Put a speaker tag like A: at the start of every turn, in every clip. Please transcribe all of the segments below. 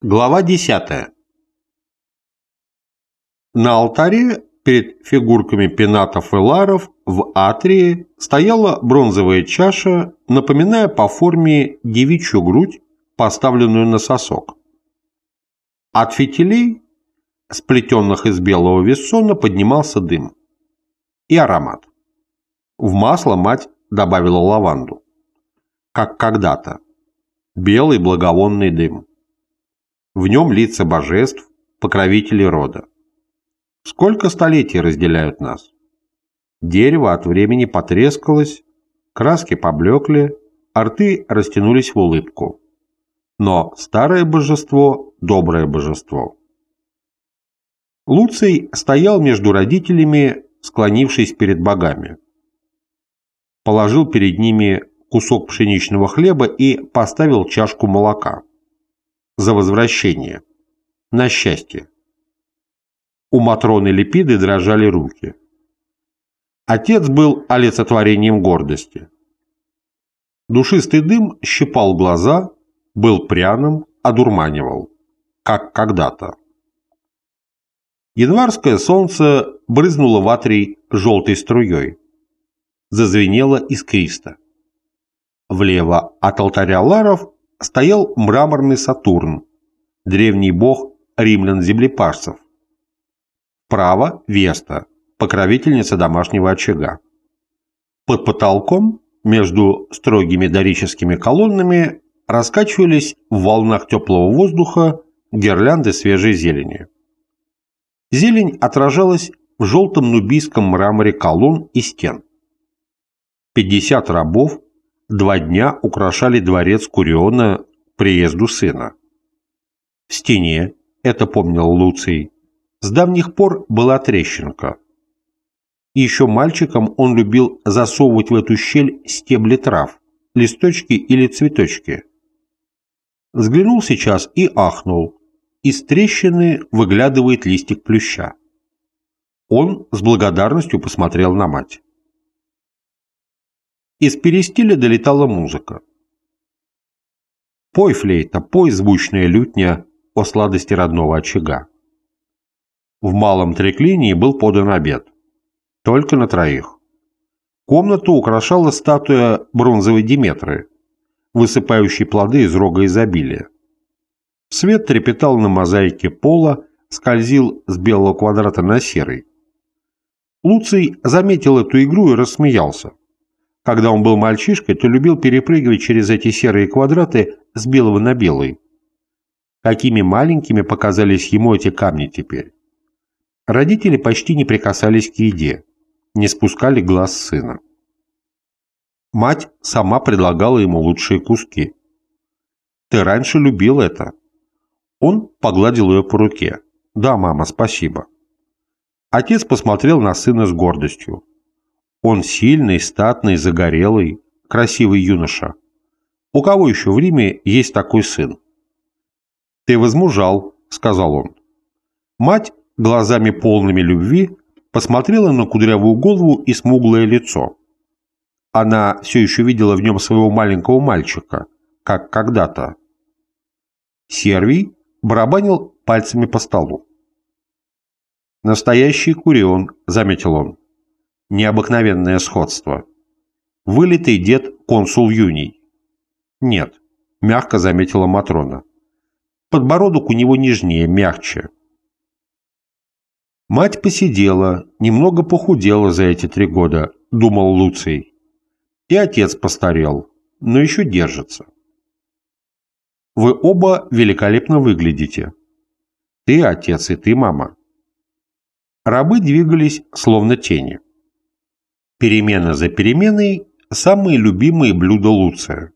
A: Глава 10. На алтаре перед фигурками пенатов и ларов в атрии стояла бронзовая чаша, напоминая по форме девичью грудь, поставленную на сосок. От фитилей, сплетенных из белого вессона, поднимался дым. И аромат. В масло мать добавила лаванду. Как когда-то. Белый благовонный дым. В нем лица божеств, покровителей рода. Сколько столетий разделяют нас? Дерево от времени потрескалось, краски поблекли, арты растянулись в улыбку. Но старое божество – доброе божество. Луций стоял между родителями, склонившись перед богами. Положил перед ними кусок пшеничного хлеба и поставил чашку молока за возвращение. На счастье. У Матроны Липиды дрожали руки. Отец был олицетворением гордости. Душистый дым щипал глаза, был пряным, одурманивал, как когда-то. Январское солнце брызнуло в атрий желтой струей. Зазвенело искристо. Влево от алтаря Ларов стоял мраморный Сатурн, древний бог римлян-землепашцев. Право – Веста, покровительница домашнего очага. Под потолком, между строгими дорическими колоннами, раскачивались в волнах теплого воздуха гирлянды свежей зелени. Зелень отражалась в желтом нубийском мраморе колонн и стен. 50 рабов два дня украшали дворец Куриона приезду сына. В стене, это помнил Луций, с давних пор была трещинка. И еще мальчиком он любил засовывать в эту щель стебли трав, листочки или цветочки. Взглянул сейчас и ахнул. Из трещины выглядывает листик плюща. Он с благодарностью посмотрел на мать. Из перестиля долетала музыка. Пой, флейта, пой, звучная лютня о сладости родного очага. В малом треклинии был подан обед. Только на троих. Комнату украшала статуя бронзовой Диметры, высыпающей плоды из рога изобилия. Свет трепетал на мозаике пола, скользил с белого квадрата на серый. Луций заметил эту игру и рассмеялся. Когда он был мальчишкой, то любил перепрыгивать через эти серые квадраты с белого на белый. Какими маленькими показались ему эти камни теперь. Родители почти не прикасались к еде, не спускали глаз сына. Мать сама предлагала ему лучшие куски. «Ты раньше любил это». Он погладил ее по руке. «Да, мама, спасибо». Отец посмотрел на сына с гордостью. Он сильный, статный, загорелый, красивый юноша. У кого еще в Риме есть такой сын? «Ты возмужал», — сказал он. Мать, глазами полными любви, посмотрела на кудрявую голову и смуглое лицо. Она все еще видела в нем своего маленького мальчика, как когда-то. Сервий барабанил пальцами по столу. «Настоящий курион», — заметил он необыкновенное сходство. Вылитый дед консул Юний. Нет, мягко заметила Матрона. Подбородок у него нежнее, мягче. Мать посидела, немного похудела за эти три года, думал Луций. И отец постарел, но еще держится. Вы оба великолепно выглядите. Ты отец и ты мама. Рабы двигались словно тени. Перемена за переменой – самые любимые блюда Луция.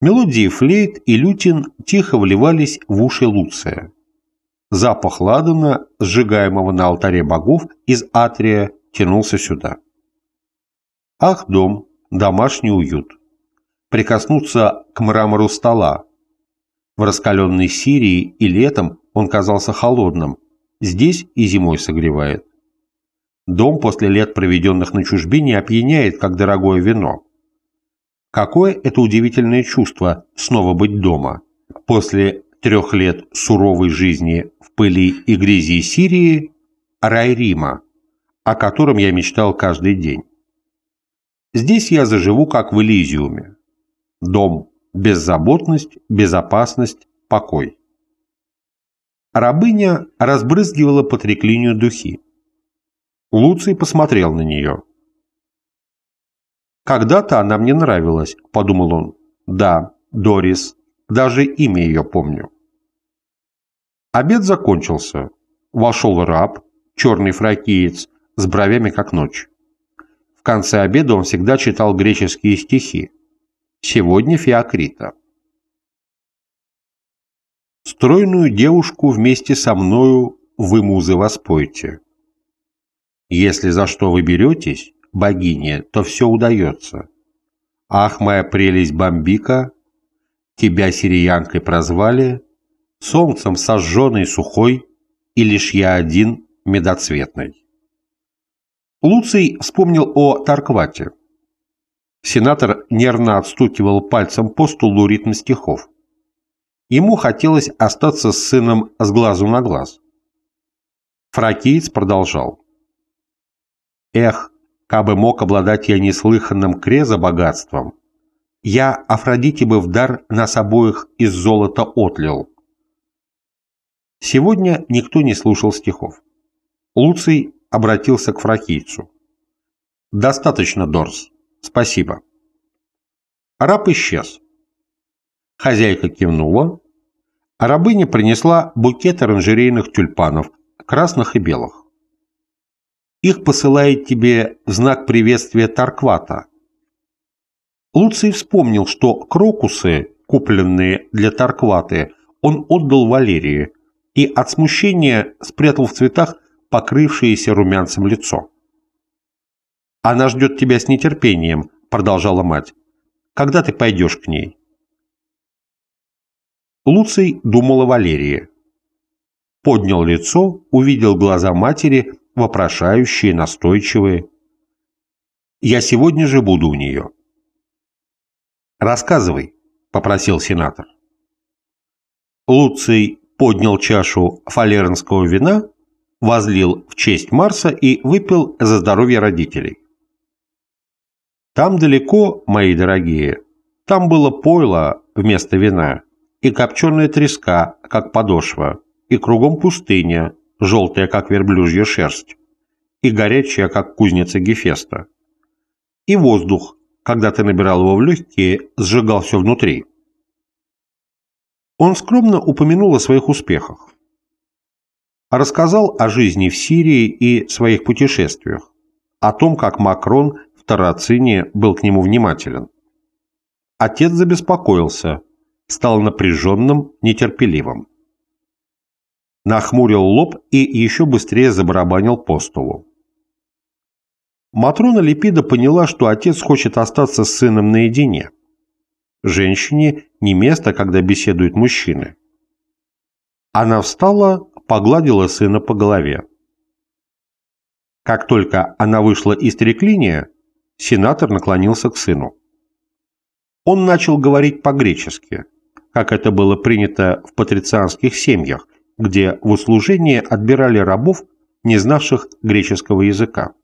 A: Мелодии флейт и лютин тихо вливались в уши Луция. Запах ладана, сжигаемого на алтаре богов из атрия, тянулся сюда. Ах, дом, домашний уют. Прикоснуться к мрамору стола. В раскаленной Сирии и летом он казался холодным, здесь и зимой согревает. Дом после лет, проведенных на чужбине, опьяняет, как дорогое вино. Какое это удивительное чувство снова быть дома, после трех лет суровой жизни в пыли и грязи Сирии рай Рима, о котором я мечтал каждый день. Здесь я заживу, как в Элизиуме. Дом, беззаботность, безопасность, покой. Рабыня разбрызгивала по треклинию духи. Луций посмотрел на нее. «Когда-то она мне нравилась», — подумал он. «Да, Дорис, даже имя ее помню». Обед закончился. Вошел раб, черный фракиец, с бровями как ночь. В конце обеда он всегда читал греческие стихи. Сегодня Феокрита. Стройную девушку вместе со мною вы, музы, воспойте. Если за что вы беретесь, богине, то все удается. Ах, моя прелесть Бомбика, тебя сириянкой прозвали, солнцем сожженный сухой, и лишь я один медоцветный. Луций вспомнил о Тарквате. Сенатор нервно отстукивал пальцем по стулу ритм стихов. Ему хотелось остаться с сыном с глазу на глаз. Фракиец продолжал. «Эх, кабы мог обладать я неслыханным креза богатством, я Афродите бы в дар нас обоих из золота отлил». Сегодня никто не слушал стихов. Луций обратился к фракийцу. «Достаточно, Дорс. Спасибо». Раб исчез. Хозяйка кивнула, а рабыня принесла букет оранжерейных тюльпанов, красных и белых. Их посылает тебе в знак приветствия Тарквата. Луций вспомнил, что крокусы, купленные для Таркваты, он отдал Валерии и от смущения спрятал в цветах покрывшееся румянцем лицо. «Она ждет тебя с нетерпением», — продолжала мать. «Когда ты пойдешь к ней?» Луций думал о Валерии. Поднял лицо, увидел глаза матери, вопрошающие, настойчивые. «Я сегодня же буду у нее». «Рассказывай», — попросил сенатор. Луций поднял чашу фалернского вина возлил в честь Марса и выпил за здоровье родителей. Там далеко, мои дорогие, там было пойло вместо вина и копченая треска, как подошва, и кругом пустыня, желтая, как верблюжья шерсть, и горячая, как кузница Гефеста. И воздух, когда ты набирал его в легкие, сжигал все внутри. Он скромно упомянул о своих успехах рассказал о жизни в Сирии и своих путешествиях, о том, как Макрон в Тарацине был к нему внимателен. Отец забеспокоился, стал напряженным, нетерпеливым. Нахмурил лоб и еще быстрее забарабанил по столу. Матрона Липида поняла, что отец хочет остаться с сыном наедине. Женщине не место, когда беседуют мужчины. Она встала, погладила сына по голове. Как только она вышла из треклиния, сенатор наклонился к сыну. Он начал говорить по-гречески, как это было принято в патрицианских семьях, где в услужение отбирали рабов, не знавших греческого языка.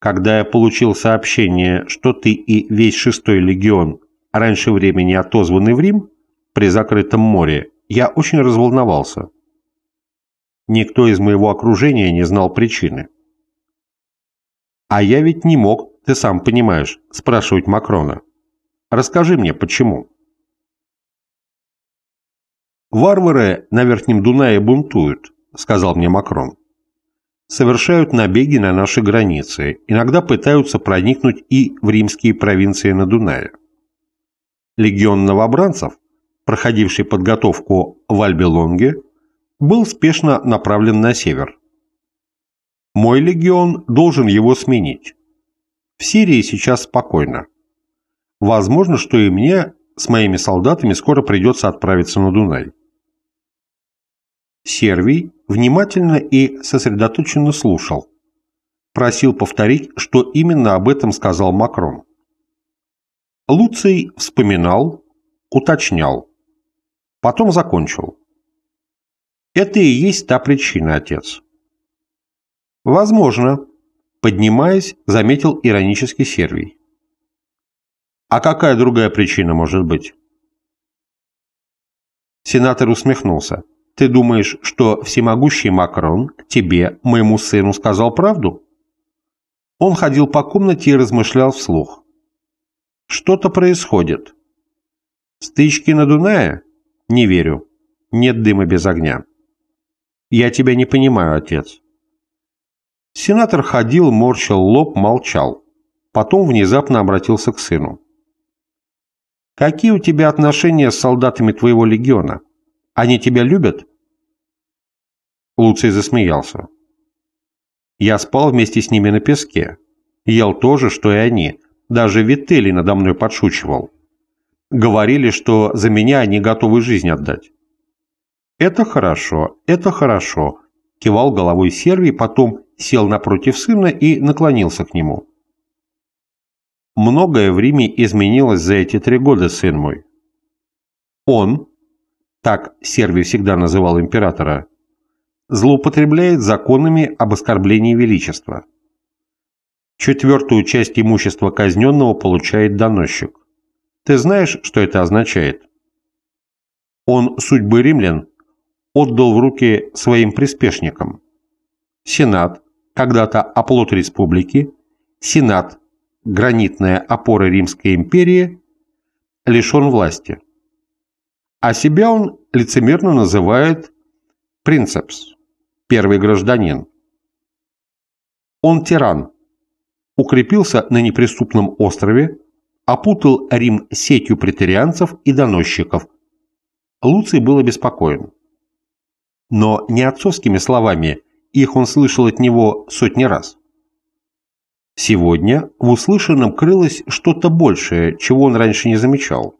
A: Когда я получил сообщение, что ты и весь шестой легион раньше времени отозваны в Рим при закрытом море я очень разволновался. Никто из моего окружения не знал причины. А я ведь не мог, ты сам понимаешь, спрашивать Макрона. Расскажи мне, почему? «Варвары на Верхнем Дунае бунтуют», — сказал мне Макрон. «Совершают набеги на наши границы, иногда пытаются проникнуть и в римские провинции на Дунае. Легион новобранцев проходивший подготовку в Альбелонге, был спешно направлен на север. Мой легион должен его сменить. В Сирии сейчас спокойно. Возможно, что и мне с моими солдатами скоро придется отправиться на Дунай. Сервий внимательно и сосредоточенно слушал. Просил повторить, что именно об этом сказал Макрон. Луций вспоминал, уточнял. Потом закончил. Это и есть та причина, отец. Возможно, поднимаясь, заметил иронический Сервий. А какая другая причина может быть? Сенатор усмехнулся. Ты думаешь, что всемогущий Макрон тебе, моему сыну, сказал правду? Он ходил по комнате и размышлял вслух. Что-то происходит. Стычки на Дунае? Не верю. Нет дыма без огня. Я тебя не понимаю, отец. Сенатор ходил, морщил лоб, молчал. Потом внезапно обратился к сыну. Какие у тебя отношения с солдатами твоего легиона? Они тебя любят? Луций засмеялся. Я спал вместе с ними на песке. Ел то же, что и они. Даже Вителли надо мной подшучивал. Говорили, что за меня они готовы жизнь отдать. «Это хорошо, это хорошо», – кивал головой Сервий, потом сел напротив сына и наклонился к нему. «Многое в Риме изменилось за эти три года, сын мой. Он, так Сервий всегда называл императора, злоупотребляет законами об оскорблении величества. Четвертую часть имущества казненного получает доносчик. Ты знаешь, что это означает? Он судьбы римлян отдал в руки своим приспешникам. Сенат, когда-то оплот республики, Сенат, гранитная опора Римской империи, лишен власти. А себя он лицемерно называет принцепс, первый гражданин. Он тиран, укрепился на неприступном острове, опутал Рим сетью претарианцев и доносчиков. Луций был обеспокоен. Но не отцовскими словами, их он слышал от него сотни раз. Сегодня в услышанном крылось что-то большее, чего он раньше не замечал.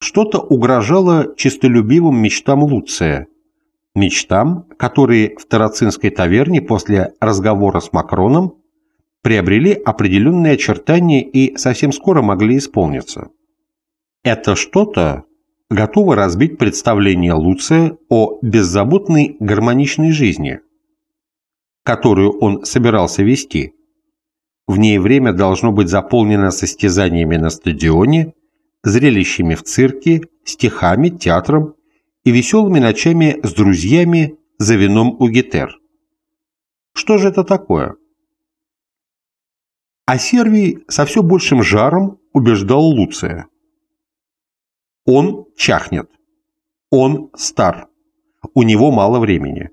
A: Что-то угрожало чистолюбивым мечтам Луция, мечтам, которые в Тарацинской таверне после разговора с Макроном приобрели определенные очертания и совсем скоро могли исполниться. Это что-то готово разбить представление Луция о беззаботной гармоничной жизни, которую он собирался вести. В ней время должно быть заполнено состязаниями на стадионе, зрелищами в цирке, стихами, театром и веселыми ночами с друзьями за вином у гитер. Что же это такое? А Сервий со все большим жаром убеждал Луция. Он чахнет. Он стар. У него мало времени.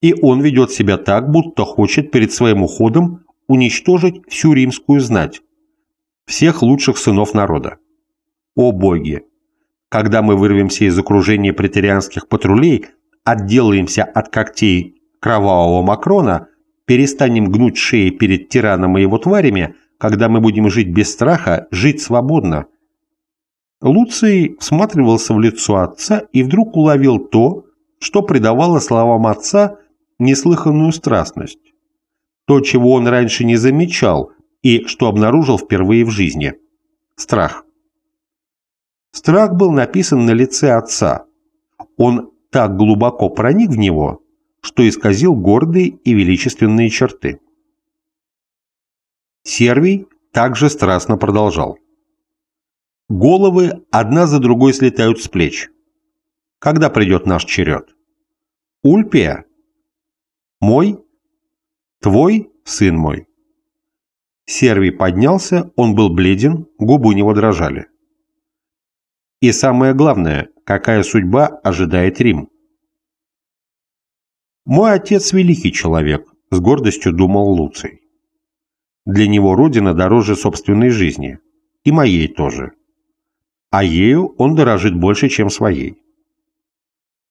A: И он ведет себя так, будто хочет перед своим уходом уничтожить всю римскую знать, всех лучших сынов народа. О боги! Когда мы вырвемся из окружения претерианских патрулей, отделаемся от когтей кровавого Макрона – перестанем гнуть шеи перед тираном и его тварями, когда мы будем жить без страха, жить свободно. Луций всматривался в лицо отца и вдруг уловил то, что придавало словам отца неслыханную страстность. То, чего он раньше не замечал и что обнаружил впервые в жизни. Страх. Страх был написан на лице отца. Он так глубоко проник в него, что исказил гордые и величественные черты. Сервий также страстно продолжал. Головы одна за другой слетают с плеч. Когда придет наш черед? Ульпия? Мой? Твой, сын мой? Сервий поднялся, он был бледен, губы у него дрожали. И самое главное, какая судьба ожидает Рим? «Мой отец великий человек», – с гордостью думал Луций. «Для него родина дороже собственной жизни. И моей тоже. А ею он дорожит больше, чем своей».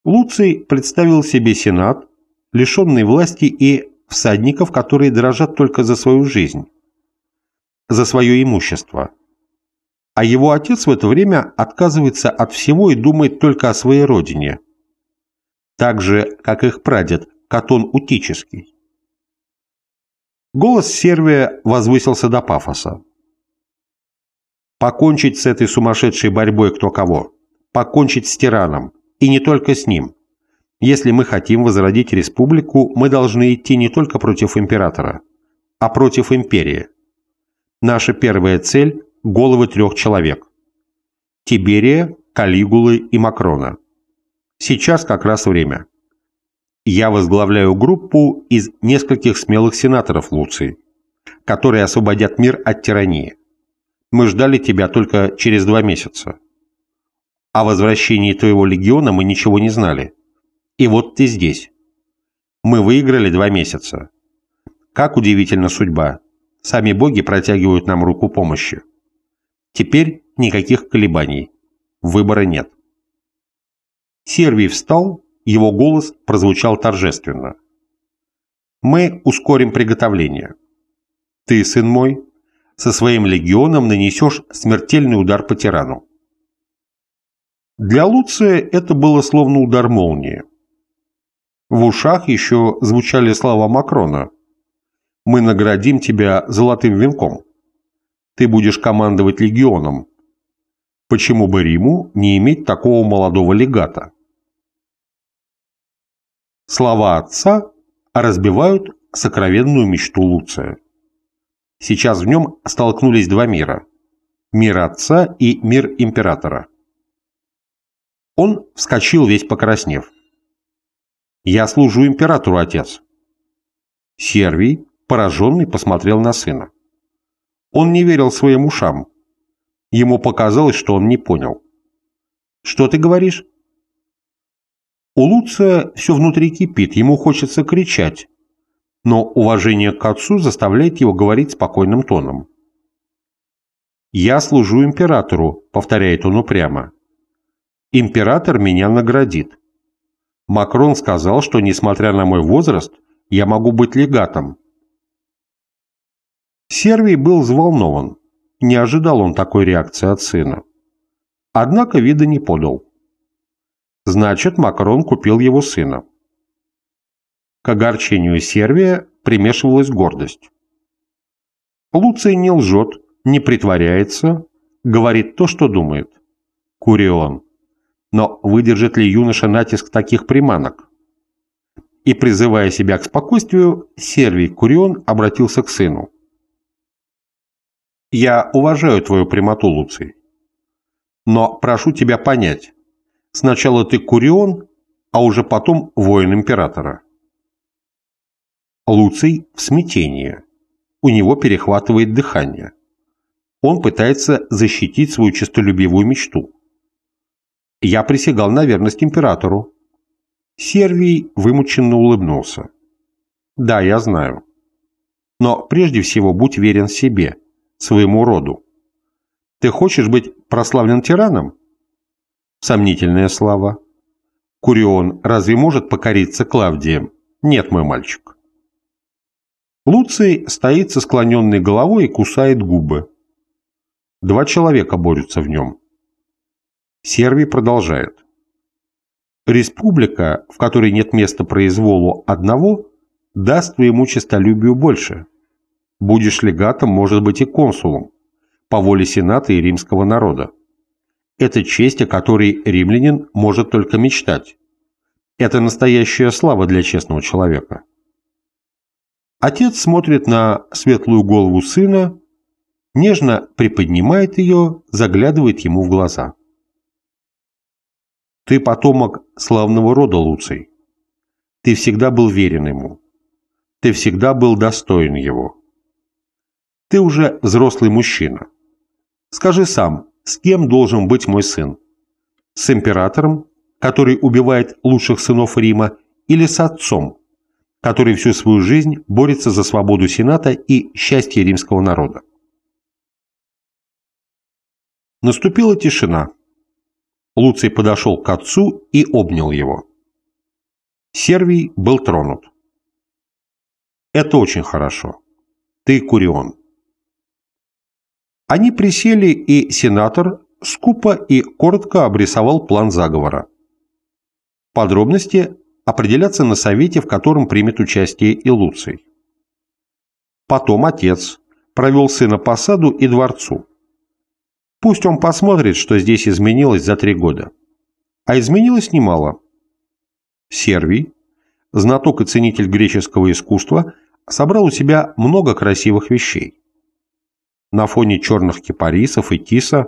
A: Луций представил себе Сенат, лишенный власти и всадников, которые дорожат только за свою жизнь, за свое имущество. А его отец в это время отказывается от всего и думает только о своей родине – так же, как их прадед Катон Утический. Голос Сервия возвысился до пафоса. Покончить с этой сумасшедшей борьбой кто кого. Покончить с тираном. И не только с ним. Если мы хотим возродить республику, мы должны идти не только против императора, а против империи. Наша первая цель – головы трех человек. Тиберия, Калигулы и Макрона. Сейчас как раз время. Я возглавляю группу из нескольких смелых сенаторов Луции, которые освободят мир от тирании. Мы ждали тебя только через два месяца. О возвращении твоего легиона мы ничего не знали. И вот ты здесь. Мы выиграли два месяца. Как удивительна судьба. Сами боги протягивают нам руку помощи. Теперь никаких колебаний. Выбора нет. Сервий встал, его голос прозвучал торжественно. «Мы ускорим приготовление. Ты, сын мой, со своим легионом нанесешь смертельный удар по тирану». Для Луция это было словно удар молнии. В ушах еще звучали слова Макрона. «Мы наградим тебя золотым венком. Ты будешь командовать легионом. Почему бы Риму не иметь такого молодого легата?» Слова отца разбивают сокровенную мечту Луция. Сейчас в нем столкнулись два мира – мир отца и мир императора. Он вскочил весь покраснев. «Я служу императору, отец». Сервий, пораженный, посмотрел на сына. Он не верил своим ушам. Ему показалось, что он не понял. «Что ты говоришь?» У Луция все внутри кипит, ему хочется кричать, но уважение к отцу заставляет его говорить спокойным тоном. «Я служу императору», — повторяет он упрямо. «Император меня наградит. Макрон сказал, что, несмотря на мой возраст, я могу быть легатом». Сервий был взволнован. Не ожидал он такой реакции от сына. Однако вида не подал. Значит, Макрон купил его сына. К огорчению Сервия примешивалась гордость. Луций не лжет, не притворяется, говорит то, что думает. Курион. Но выдержит ли юноша натиск таких приманок? И, призывая себя к спокойствию, Сервий Курион обратился к сыну. «Я уважаю твою прямоту, Луций. Но прошу тебя понять, Сначала ты Курион, а уже потом воин императора. Луций в смятении. У него перехватывает дыхание. Он пытается защитить свою честолюбивую мечту. Я присягал на верность императору. Сервий вымученно улыбнулся. Да, я знаю. Но прежде всего будь верен себе, своему роду. Ты хочешь быть прославлен тираном? Сомнительная слава. Курион разве может покориться Клавдием? Нет, мой мальчик. Луций стоит со склоненной головой и кусает губы. Два человека борются в нем. Сервий продолжает. Республика, в которой нет места произволу одного, даст твоему честолюбию больше. Будешь легатом, может быть, и консулом, по воле Сената и римского народа. Это честь, о которой римлянин может только мечтать. Это настоящая слава для честного человека. Отец смотрит на светлую голову сына, нежно приподнимает ее, заглядывает ему в глаза. Ты потомок славного рода, Луций. Ты всегда был верен ему. Ты всегда был достоин его. Ты уже взрослый мужчина. Скажи сам, с кем должен быть мой сын? С императором, который убивает лучших сынов Рима, или с отцом, который всю свою жизнь борется за свободу Сената и счастье римского народа? Наступила тишина. Луций подошел к отцу и обнял его. Сервий был тронут. «Это очень хорошо. Ты Курион. Они присели, и сенатор скупо и коротко обрисовал план заговора. Подробности определятся на совете, в котором примет участие и Луций. Потом отец провел сына по саду и дворцу. Пусть он посмотрит, что здесь изменилось за три года. А изменилось немало. Сервий, знаток и ценитель греческого искусства, собрал у себя много красивых вещей. На фоне черных кипарисов и тиса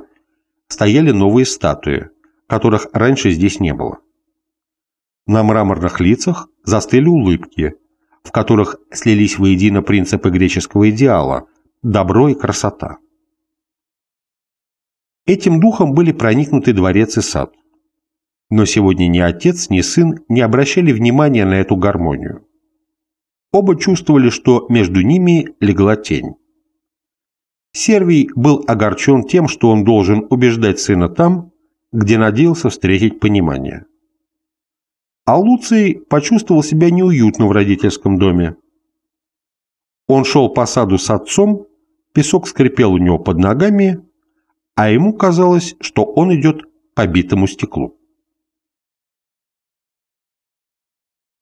A: стояли новые статуи, которых раньше здесь не было. На мраморных лицах застыли улыбки, в которых слились воедино принципы греческого идеала – добро и красота. Этим духом были проникнуты дворец и сад. Но сегодня ни отец, ни сын не обращали внимания на эту гармонию. Оба чувствовали, что между ними легла тень. Сервий был огорчен тем, что он должен убеждать сына там, где надеялся встретить понимание. А Луций почувствовал себя неуютно в родительском доме. Он шел по саду с отцом, песок скрипел у него под ногами, а ему казалось, что он идет по битому стеклу.